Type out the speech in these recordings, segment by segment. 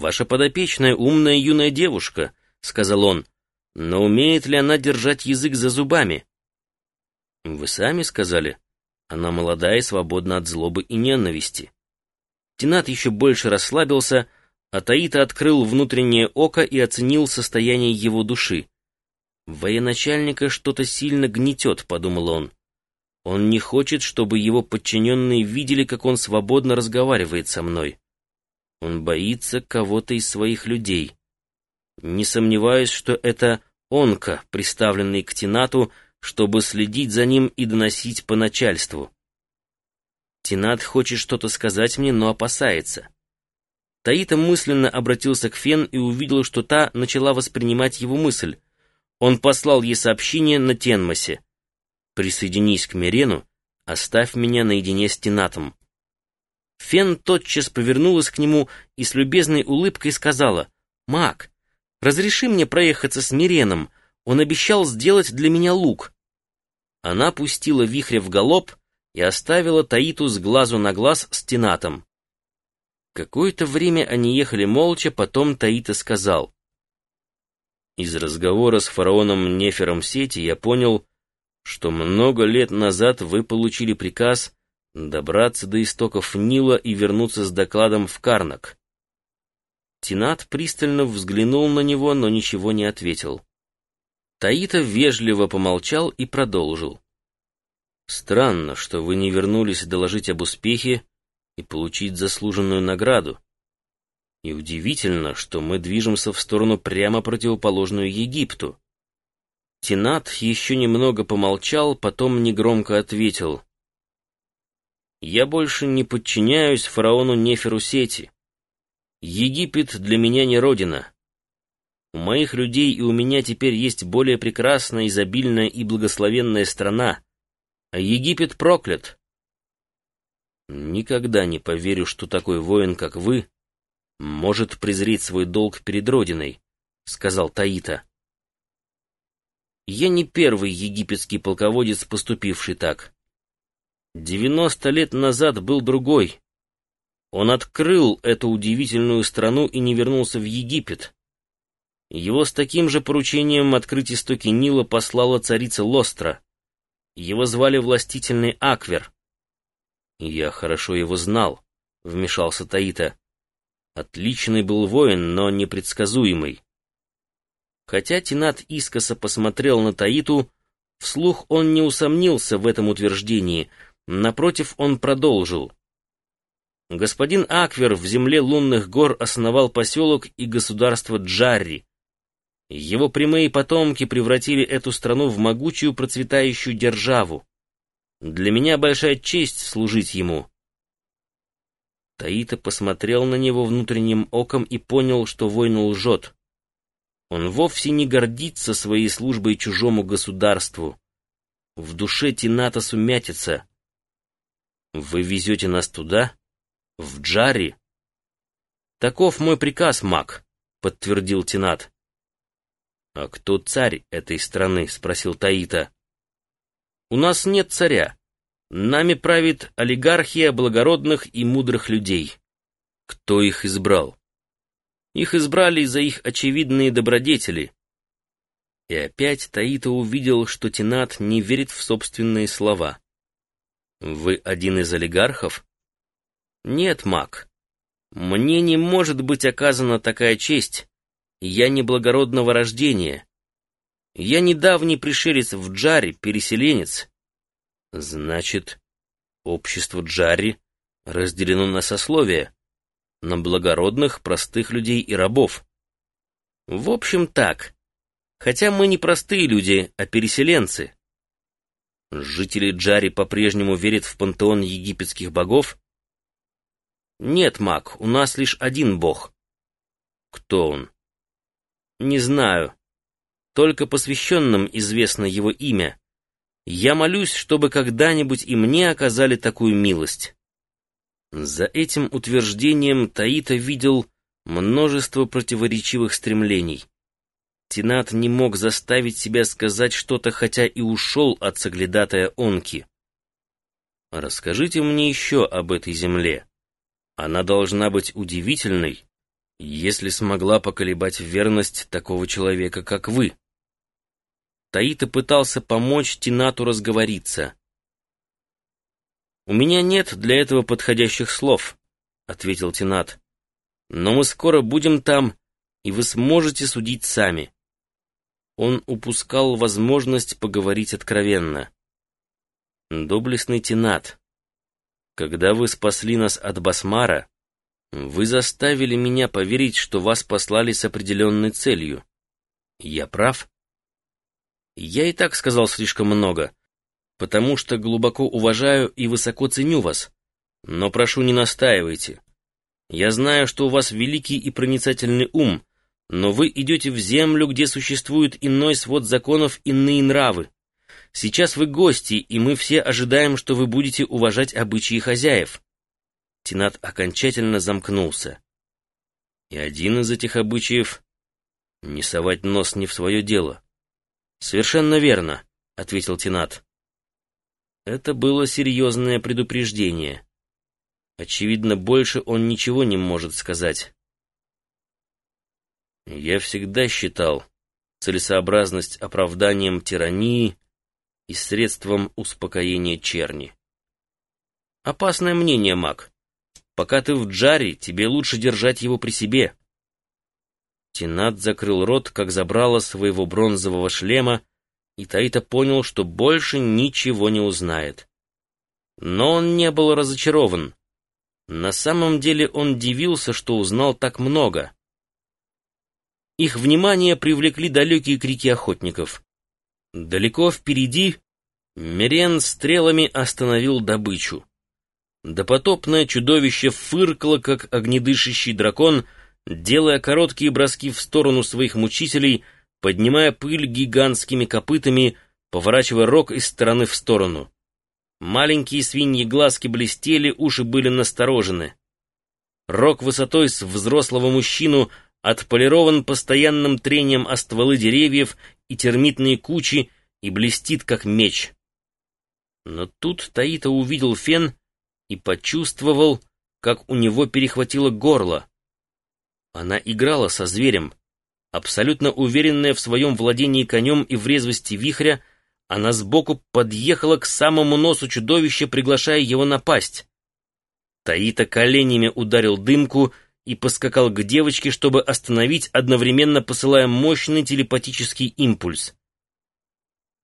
«Ваша подопечная умная юная девушка», — сказал он, — «но умеет ли она держать язык за зубами?» «Вы сами сказали. Она молодая и свободна от злобы и ненависти». Тенат еще больше расслабился, а Таита открыл внутреннее око и оценил состояние его души. «Военачальника что-то сильно гнетет», — подумал он. «Он не хочет, чтобы его подчиненные видели, как он свободно разговаривает со мной. Он боится кого-то из своих людей. Не сомневаюсь, что это онка, приставленный к Тенату, чтобы следить за ним и доносить по начальству. Тенат хочет что-то сказать мне, но опасается. Таита мысленно обратился к Фен и увидел, что та начала воспринимать его мысль. Он послал ей сообщение на Тенмосе. «Присоединись к Мирену, оставь меня наедине с Тенатом». Фен тотчас повернулась к нему и с любезной улыбкой сказала, «Мак, разреши мне проехаться с Миреном, он обещал сделать для меня лук». Она пустила вихря в галоп и оставила Таиту с глазу на глаз с Тенатом. Какое-то время они ехали молча, потом Таита сказал, «Из разговора с фараоном Нефером Сети я понял, что много лет назад вы получили приказ добраться до истоков Нила и вернуться с докладом в Карнак. Тинат пристально взглянул на него, но ничего не ответил. Таита вежливо помолчал и продолжил. «Странно, что вы не вернулись доложить об успехе и получить заслуженную награду. И удивительно, что мы движемся в сторону прямо противоположную Египту». Тинат еще немного помолчал, потом негромко ответил — я больше не подчиняюсь фараону Неферу Сети. Египет для меня не родина. У моих людей и у меня теперь есть более прекрасная, изобильная и благословенная страна, а Египет проклят. Никогда не поверю, что такой воин, как вы, может презреть свой долг перед родиной, — сказал Таита. Я не первый египетский полководец, поступивший так. Девяносто лет назад был другой. Он открыл эту удивительную страну и не вернулся в Египет. Его с таким же поручением открыть истоки Нила послала царица Лостра. Его звали властительный Аквер. «Я хорошо его знал», — вмешался Таита. «Отличный был воин, но непредсказуемый». Хотя Тинат искоса посмотрел на Таиту, вслух он не усомнился в этом утверждении — Напротив, он продолжил. Господин Аквер в земле лунных гор основал поселок и государство Джарри. Его прямые потомки превратили эту страну в могучую процветающую державу. Для меня большая честь служить ему. Таита посмотрел на него внутренним оком и понял, что воин лжет. Он вовсе не гордится своей службой чужому государству. В душе Тината сумятится. «Вы везете нас туда? В Джари?» «Таков мой приказ, маг», — подтвердил Тинат. «А кто царь этой страны?» — спросил Таита. «У нас нет царя. Нами правит олигархия благородных и мудрых людей. Кто их избрал?» «Их избрали за их очевидные добродетели». И опять Таита увидел, что Тинат не верит в собственные слова. Вы один из олигархов? Нет, маг. Мне не может быть оказана такая честь. Я не благородного рождения. Я недавний пришелец в Джаре, переселенец. Значит, общество Джари разделено на сословия, на благородных, простых людей и рабов. В общем, так. Хотя мы не простые люди, а переселенцы. Жители Джари по-прежнему верят в пантеон египетских богов? Нет, маг, у нас лишь один бог. Кто он? Не знаю. Только посвященным известно его имя. Я молюсь, чтобы когда-нибудь и мне оказали такую милость. За этим утверждением Таита видел множество противоречивых стремлений. Тинат не мог заставить себя сказать что-то, хотя и ушел от соглядатая Онки. «Расскажите мне еще об этой земле. Она должна быть удивительной если смогла поколебать верность такого человека, как вы. Таита пытался помочь Тинату разговориться. «У меня нет для этого подходящих слов», — ответил Тинат. «Но мы скоро будем там, и вы сможете судить сами». Он упускал возможность поговорить откровенно. «Доблестный Тинат, когда вы спасли нас от Басмара, вы заставили меня поверить, что вас послали с определенной целью. Я прав? Я и так сказал слишком много, потому что глубоко уважаю и высоко ценю вас. Но прошу, не настаивайте. Я знаю, что у вас великий и проницательный ум, но вы идете в землю, где существует иной свод законов, иные нравы. Сейчас вы гости, и мы все ожидаем, что вы будете уважать обычаи хозяев. Тинат окончательно замкнулся. И один из этих обычаев — не совать нос не в свое дело. «Совершенно верно», — ответил Тинат. Это было серьезное предупреждение. Очевидно, больше он ничего не может сказать. Я всегда считал целесообразность оправданием тирании и средством успокоения черни. Опасное мнение, маг. Пока ты в джаре, тебе лучше держать его при себе. Тинат закрыл рот, как забрало своего бронзового шлема, и Таита понял, что больше ничего не узнает. Но он не был разочарован. На самом деле он дивился, что узнал так много. Их внимание привлекли далекие крики охотников. Далеко впереди Мерен стрелами остановил добычу. Допотопное чудовище фыркало, как огнедышащий дракон, делая короткие броски в сторону своих мучителей, поднимая пыль гигантскими копытами, поворачивая рог из стороны в сторону. Маленькие свиньи глазки блестели, уши были насторожены. Рог высотой с взрослого мужчину отполирован постоянным трением о стволы деревьев и термитные кучи и блестит, как меч. Но тут Таита увидел фен и почувствовал, как у него перехватило горло. Она играла со зверем. Абсолютно уверенная в своем владении конем и в резвости вихря, она сбоку подъехала к самому носу чудовища, приглашая его напасть. Таита коленями ударил дымку и поскакал к девочке, чтобы остановить, одновременно посылая мощный телепатический импульс.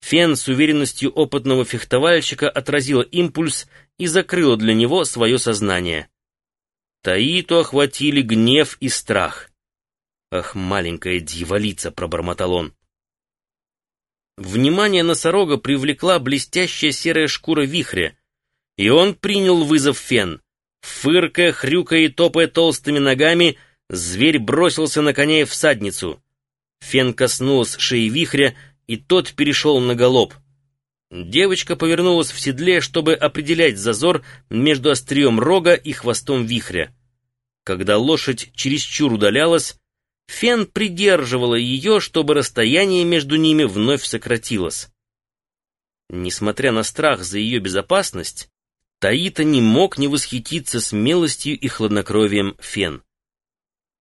Фен с уверенностью опытного фехтовальщика отразила импульс и закрыла для него свое сознание. Таиту охватили гнев и страх. «Ах, маленькая дьяволица!» — пробормотал он. Внимание носорога привлекла блестящая серая шкура вихря, и он принял вызов Фен. Фыркая, хрюкая и топая толстыми ногами, зверь бросился на коня и всадницу. Фен коснулась шеи вихря, и тот перешел на галоп. Девочка повернулась в седле, чтобы определять зазор между острием рога и хвостом вихря. Когда лошадь чересчур удалялась, Фен придерживала ее, чтобы расстояние между ними вновь сократилось. Несмотря на страх за ее безопасность, Таита не мог не восхититься смелостью и хладнокровием Фен.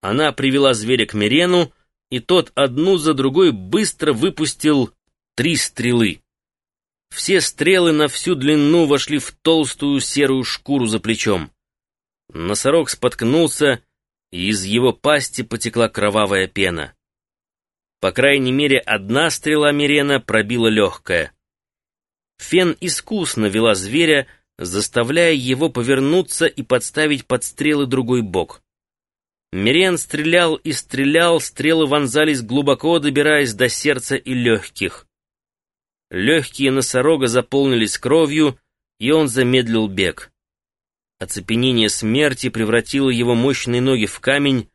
Она привела зверя к Мерену, и тот одну за другой быстро выпустил три стрелы. Все стрелы на всю длину вошли в толстую серую шкуру за плечом. Носорог споткнулся, и из его пасти потекла кровавая пена. По крайней мере, одна стрела Мирена пробила легкое. Фен искусно вела зверя, заставляя его повернуться и подставить под стрелы другой бок. Мирен стрелял и стрелял, стрелы вонзались глубоко, добираясь до сердца и легких. Легкие носорога заполнились кровью, и он замедлил бег. Оцепенение смерти превратило его мощные ноги в камень.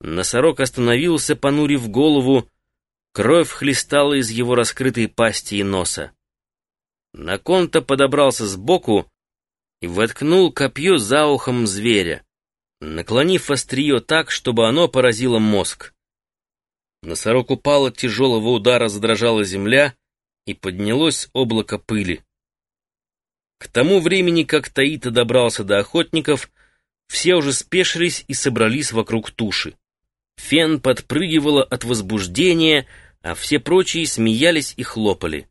Носорог остановился, понурив голову. Кровь хлестала из его раскрытой пасти и носа. Наконта подобрался сбоку и воткнул копье за ухом зверя наклонив острие так, чтобы оно поразило мозг. Носорог упал от тяжелого удара, задрожала земля, и поднялось облако пыли. К тому времени, как Таита добрался до охотников, все уже спешились и собрались вокруг туши. Фен подпрыгивала от возбуждения, а все прочие смеялись и хлопали.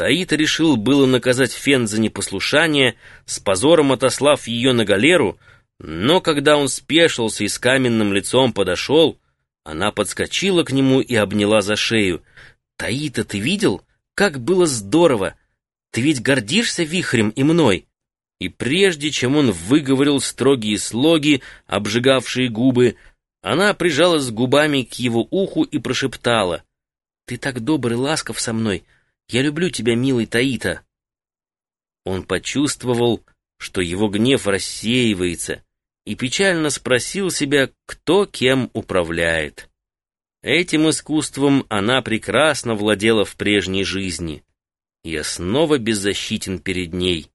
Таита решил было наказать Фен за непослушание, с позором отослав ее на галеру, но когда он спешился и с каменным лицом подошел, она подскочила к нему и обняла за шею. «Таита, ты видел? Как было здорово! Ты ведь гордишься вихрем и мной!» И прежде чем он выговорил строгие слоги, обжигавшие губы, она прижалась губами к его уху и прошептала. «Ты так добр и ласков со мной! Я люблю тебя, милый Таита!» Он почувствовал, что его гнев рассеивается, и печально спросил себя, кто кем управляет. Этим искусством она прекрасно владела в прежней жизни. Я снова беззащитен перед ней.